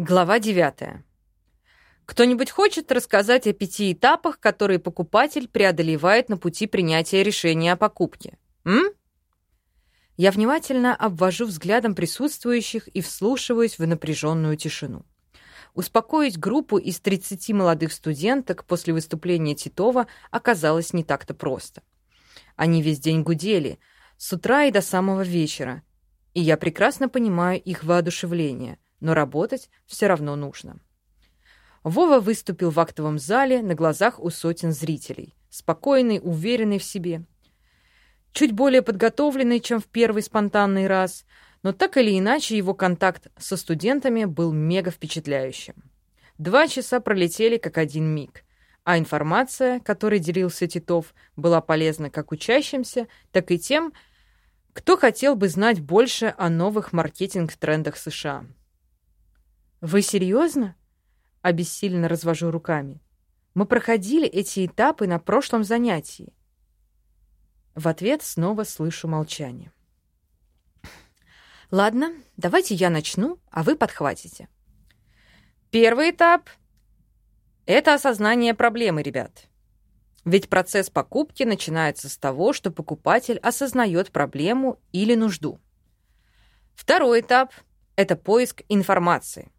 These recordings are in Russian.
Глава 9. Кто-нибудь хочет рассказать о пяти этапах, которые покупатель преодолевает на пути принятия решения о покупке? М? Я внимательно обвожу взглядом присутствующих и вслушиваюсь в напряженную тишину. Успокоить группу из 30 молодых студенток после выступления Титова оказалось не так-то просто. Они весь день гудели, с утра и до самого вечера, и я прекрасно понимаю их воодушевление, но работать все равно нужно. Вова выступил в актовом зале на глазах у сотен зрителей, спокойный, уверенный в себе. Чуть более подготовленный, чем в первый спонтанный раз, но так или иначе его контакт со студентами был мега впечатляющим. Два часа пролетели как один миг, а информация, которой делился Титов, была полезна как учащимся, так и тем, кто хотел бы знать больше о новых маркетинг-трендах США. «Вы серьезно?» — обессиленно развожу руками. «Мы проходили эти этапы на прошлом занятии». В ответ снова слышу молчание. «Ладно, давайте я начну, а вы подхватите». Первый этап — это осознание проблемы, ребят. Ведь процесс покупки начинается с того, что покупатель осознает проблему или нужду. Второй этап – это поиск информации.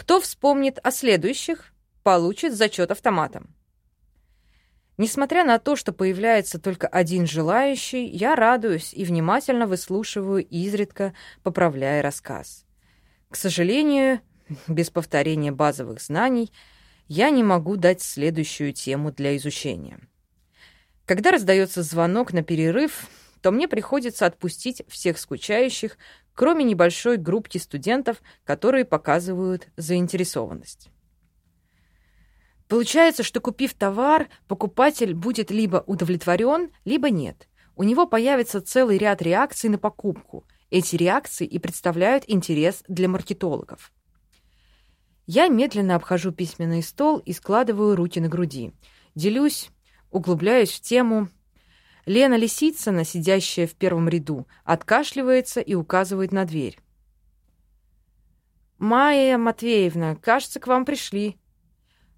Кто вспомнит о следующих, получит зачет автоматом. Несмотря на то, что появляется только один желающий, я радуюсь и внимательно выслушиваю, изредка поправляя рассказ. К сожалению, без повторения базовых знаний – я не могу дать следующую тему для изучения. Когда раздается звонок на перерыв, то мне приходится отпустить всех скучающих, кроме небольшой группки студентов, которые показывают заинтересованность. Получается, что купив товар, покупатель будет либо удовлетворен, либо нет. У него появится целый ряд реакций на покупку. Эти реакции и представляют интерес для маркетологов. Я медленно обхожу письменный стол и складываю руки на груди. Делюсь, углубляюсь в тему. Лена Лисицына, сидящая в первом ряду, откашливается и указывает на дверь. «Майя Матвеевна, кажется, к вам пришли».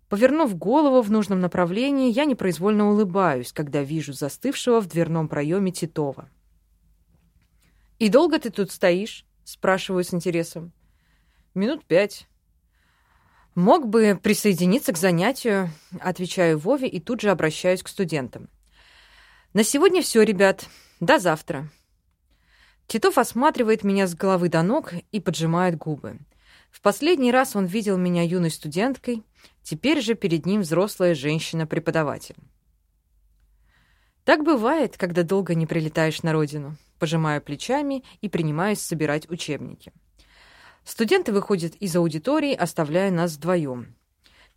Повернув голову в нужном направлении, я непроизвольно улыбаюсь, когда вижу застывшего в дверном проеме Титова. «И долго ты тут стоишь?» — спрашиваю с интересом. «Минут пять». «Мог бы присоединиться к занятию», — отвечаю Вове и тут же обращаюсь к студентам. «На сегодня все, ребят. До завтра». Титов осматривает меня с головы до ног и поджимает губы. В последний раз он видел меня юной студенткой, теперь же перед ним взрослая женщина-преподаватель. Так бывает, когда долго не прилетаешь на родину. Пожимаю плечами и принимаюсь собирать учебники. Студенты выходят из аудитории, оставляя нас вдвоем,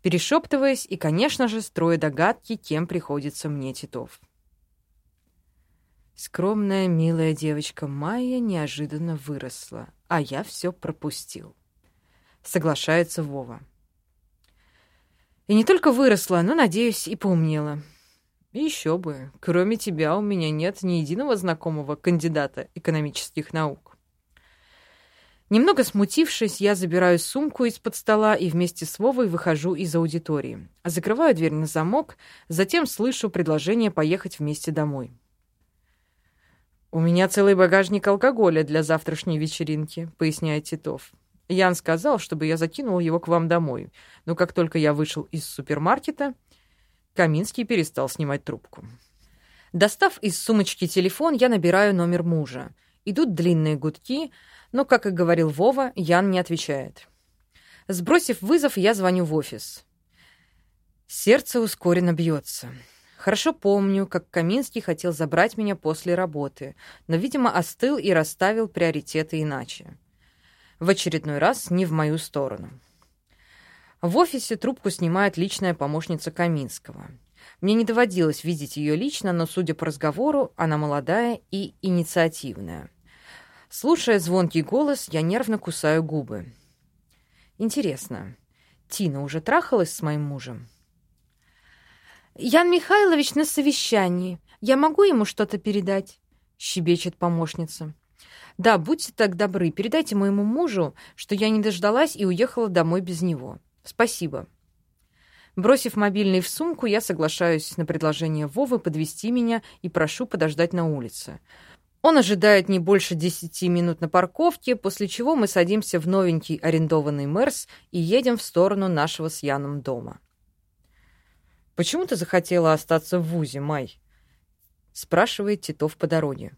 перешептываясь и, конечно же, строя догадки, кем приходится мне Титов. Скромная, милая девочка Майя неожиданно выросла, а я все пропустил. Соглашается Вова. И не только выросла, но, надеюсь, и поумнела. еще бы, кроме тебя у меня нет ни единого знакомого кандидата экономических наук. Немного смутившись, я забираю сумку из-под стола и вместе с Вовой выхожу из аудитории. Закрываю дверь на замок, затем слышу предложение поехать вместе домой. «У меня целый багажник алкоголя для завтрашней вечеринки», — поясняет Титов. Ян сказал, чтобы я закинул его к вам домой, но как только я вышел из супермаркета, Каминский перестал снимать трубку. Достав из сумочки телефон, я набираю номер мужа. Идут длинные гудки — но, как и говорил Вова, Ян не отвечает. Сбросив вызов, я звоню в офис. Сердце ускоренно бьется. Хорошо помню, как Каминский хотел забрать меня после работы, но, видимо, остыл и расставил приоритеты иначе. В очередной раз не в мою сторону. В офисе трубку снимает личная помощница Каминского. Мне не доводилось видеть ее лично, но, судя по разговору, она молодая и инициативная. Слушая звонкий голос, я нервно кусаю губы. Интересно, Тина уже трахалась с моим мужем? «Ян Михайлович на совещании. Я могу ему что-то передать?» — щебечет помощница. Да, будьте так добры, передайте моему мужу, что я не дождалась и уехала домой без него. Спасибо. Бросив мобильный в сумку, я соглашаюсь на предложение Вовы подвести меня и прошу подождать на улице. Он ожидает не больше десяти минут на парковке, после чего мы садимся в новенький арендованный Мерс и едем в сторону нашего с Яном дома. «Почему ты захотела остаться в ВУЗе, Май?» — спрашивает Титов по дороге.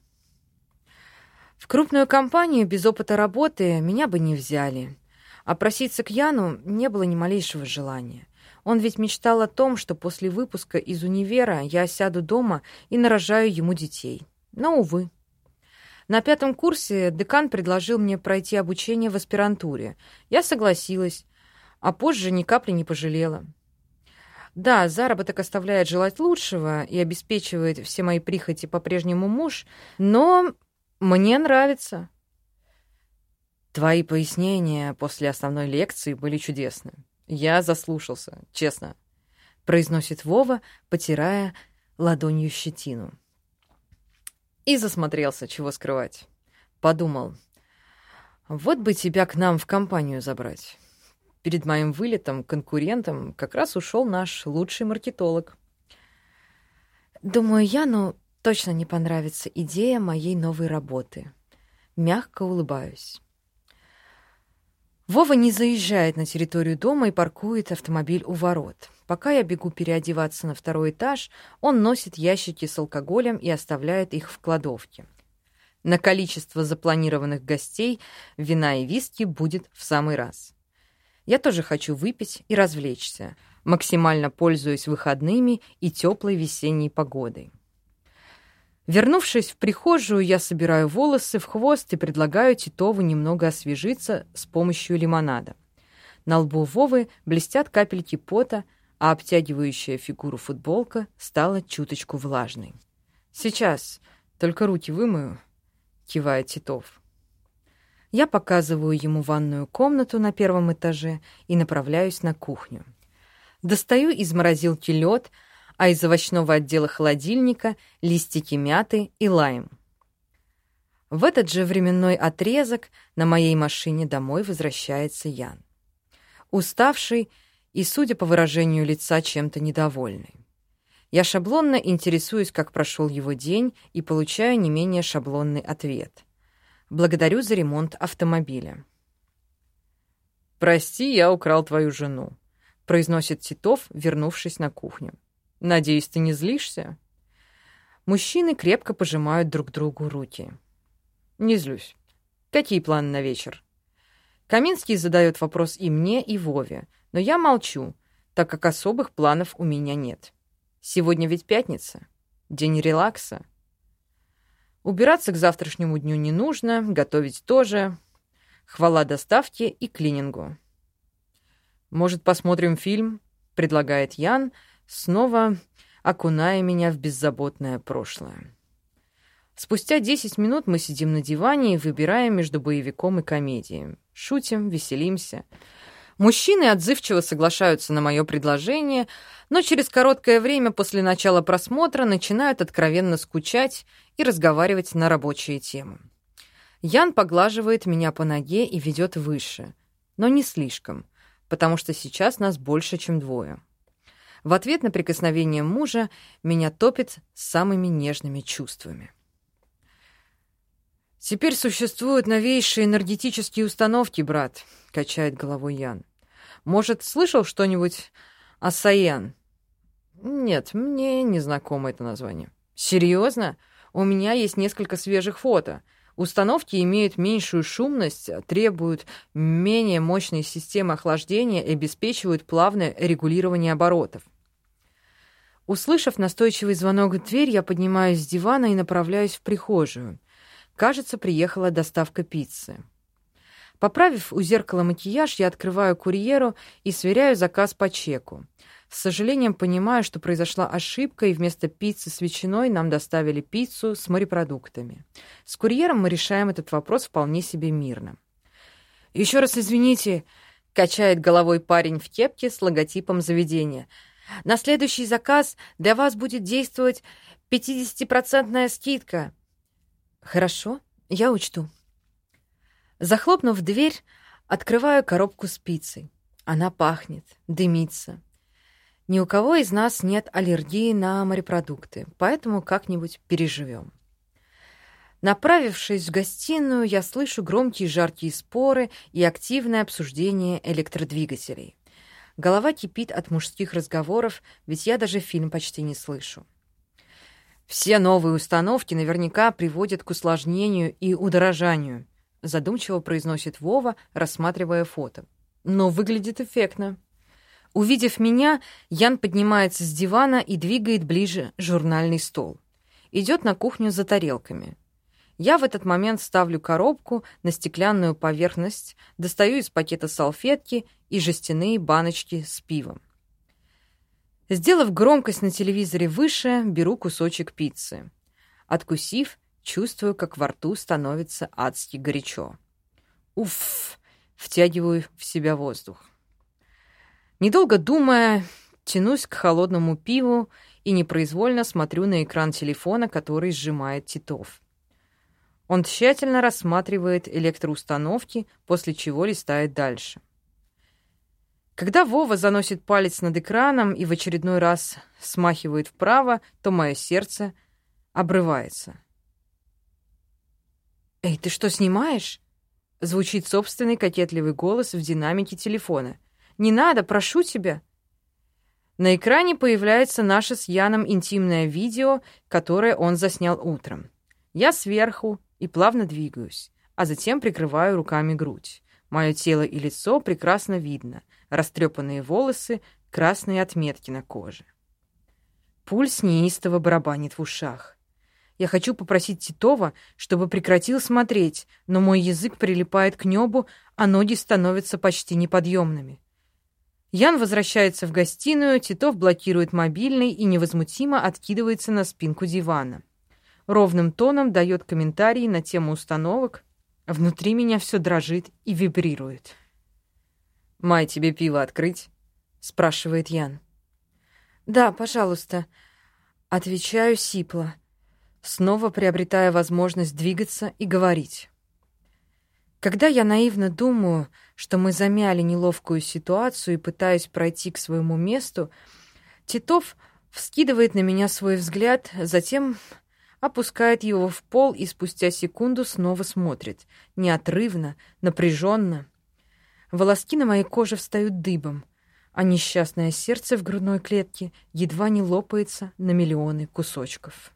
«В крупную компанию без опыта работы меня бы не взяли, а проситься к Яну не было ни малейшего желания. Он ведь мечтал о том, что после выпуска из универа я сяду дома и нарожаю ему детей. Но, увы. На пятом курсе декан предложил мне пройти обучение в аспирантуре. Я согласилась, а позже ни капли не пожалела. Да, заработок оставляет желать лучшего и обеспечивает все мои прихоти по-прежнему муж, но мне нравится. Твои пояснения после основной лекции были чудесны. Я заслушался, честно, произносит Вова, потирая ладонью щетину. И засмотрелся, чего скрывать. Подумал, вот бы тебя к нам в компанию забрать. Перед моим вылетом конкурентом как раз ушел наш лучший маркетолог. Думаю, Яну точно не понравится идея моей новой работы. Мягко улыбаюсь. Вова не заезжает на территорию дома и паркует автомобиль у ворот. Пока я бегу переодеваться на второй этаж, он носит ящики с алкоголем и оставляет их в кладовке. На количество запланированных гостей вина и виски будет в самый раз. Я тоже хочу выпить и развлечься, максимально пользуясь выходными и теплой весенней погодой. Вернувшись в прихожую, я собираю волосы в хвост и предлагаю Титову немного освежиться с помощью лимонада. На лбу Вовы блестят капельки пота, а обтягивающая фигуру футболка стала чуточку влажной. «Сейчас, только руки вымою», — кивает Титов. Я показываю ему ванную комнату на первом этаже и направляюсь на кухню. Достаю из морозилки лед — а из овощного отдела холодильника — листики мяты и лайм. В этот же временной отрезок на моей машине домой возвращается Ян. Уставший и, судя по выражению лица, чем-то недовольный. Я шаблонно интересуюсь, как прошел его день, и получаю не менее шаблонный ответ. Благодарю за ремонт автомобиля. «Прости, я украл твою жену», — произносит Титов, вернувшись на кухню. Надеюсь, ты не злишься? Мужчины крепко пожимают друг другу руки. Не злюсь. Какие планы на вечер? Каминский задает вопрос и мне, и Вове, но я молчу, так как особых планов у меня нет. Сегодня ведь пятница, день релакса. Убираться к завтрашнему дню не нужно, готовить тоже. Хвала доставке и клинингу. «Может, посмотрим фильм?» — предлагает Ян, снова окуная меня в беззаботное прошлое. Спустя 10 минут мы сидим на диване и выбираем между боевиком и комедией. Шутим, веселимся. Мужчины отзывчиво соглашаются на мое предложение, но через короткое время после начала просмотра начинают откровенно скучать и разговаривать на рабочие темы. Ян поглаживает меня по ноге и ведет выше, но не слишком, потому что сейчас нас больше, чем двое. В ответ на прикосновение мужа меня топит самыми нежными чувствами. «Теперь существуют новейшие энергетические установки, брат», — качает головой Ян. «Может, слышал что-нибудь о Саян?» «Нет, мне не знакомо это название». «Серьезно? У меня есть несколько свежих фото. Установки имеют меньшую шумность, требуют менее мощной системы охлаждения и обеспечивают плавное регулирование оборотов. Услышав настойчивый звонок в дверь, я поднимаюсь с дивана и направляюсь в прихожую. Кажется, приехала доставка пиццы. Поправив у зеркала макияж, я открываю курьеру и сверяю заказ по чеку. С сожалением понимаю, что произошла ошибка, и вместо пиццы с ветчиной нам доставили пиццу с морепродуктами. С курьером мы решаем этот вопрос вполне себе мирно. «Еще раз извините», — качает головой парень в кепке с логотипом заведения — на следующий заказ для вас будет действовать 50-процентная скидка. Хорошо, я учту. Захлопнув дверь, открываю коробку с пиццей. Она пахнет, дымится. Ни у кого из нас нет аллергии на морепродукты, поэтому как-нибудь переживем. Направившись в гостиную, я слышу громкие жаркие споры и активное обсуждение электродвигателей. Голова кипит от мужских разговоров, ведь я даже фильм почти не слышу. Все новые установки наверняка приводят к усложнению и удорожанию, задумчиво произносит Вова, рассматривая фото. Но выглядит эффектно. Увидев меня, Ян поднимается с дивана и двигает ближе журнальный стол. Идет на кухню за тарелками. Я в этот момент ставлю коробку на стеклянную поверхность, достаю из пакета салфетки и жестяные баночки с пивом. Сделав громкость на телевизоре выше, беру кусочек пиццы. Откусив, чувствую, как во рту становится адски горячо. Уф! Втягиваю в себя воздух. Недолго думая, тянусь к холодному пиву и непроизвольно смотрю на экран телефона, который сжимает Титов. Он тщательно рассматривает электроустановки, после чего листает дальше. Когда Вова заносит палец над экраном и в очередной раз смахивает вправо, то мое сердце обрывается. «Эй, ты что, снимаешь?» Звучит собственный кокетливый голос в динамике телефона. «Не надо, прошу тебя!» На экране появляется наше с Яном интимное видео, которое он заснял утром. Я сверху и плавно двигаюсь, а затем прикрываю руками грудь. Мое тело и лицо прекрасно видно растрепанные волосы, красные отметки на коже. Пульс неистово барабанит в ушах. Я хочу попросить Титова, чтобы прекратил смотреть, но мой язык прилипает к небу, а ноги становятся почти неподъемными. Ян возвращается в гостиную, Титов блокирует мобильный и невозмутимо откидывается на спинку дивана. Ровным тоном дает комментарии на тему установок. Внутри меня все дрожит и вибрирует. «Май, тебе пиво открыть?» — спрашивает Ян. «Да, пожалуйста», — отвечаю сипло, снова приобретая возможность двигаться и говорить. Когда я наивно думаю, что мы замяли неловкую ситуацию и пытаюсь пройти к своему месту, Титов вскидывает на меня свой взгляд, затем опускает его в пол и спустя секунду снова смотрит, неотрывно, напряженно. Волоски на моей коже встают дыбом, а несчастное сердце в грудной клетке едва не лопается на миллионы кусочков.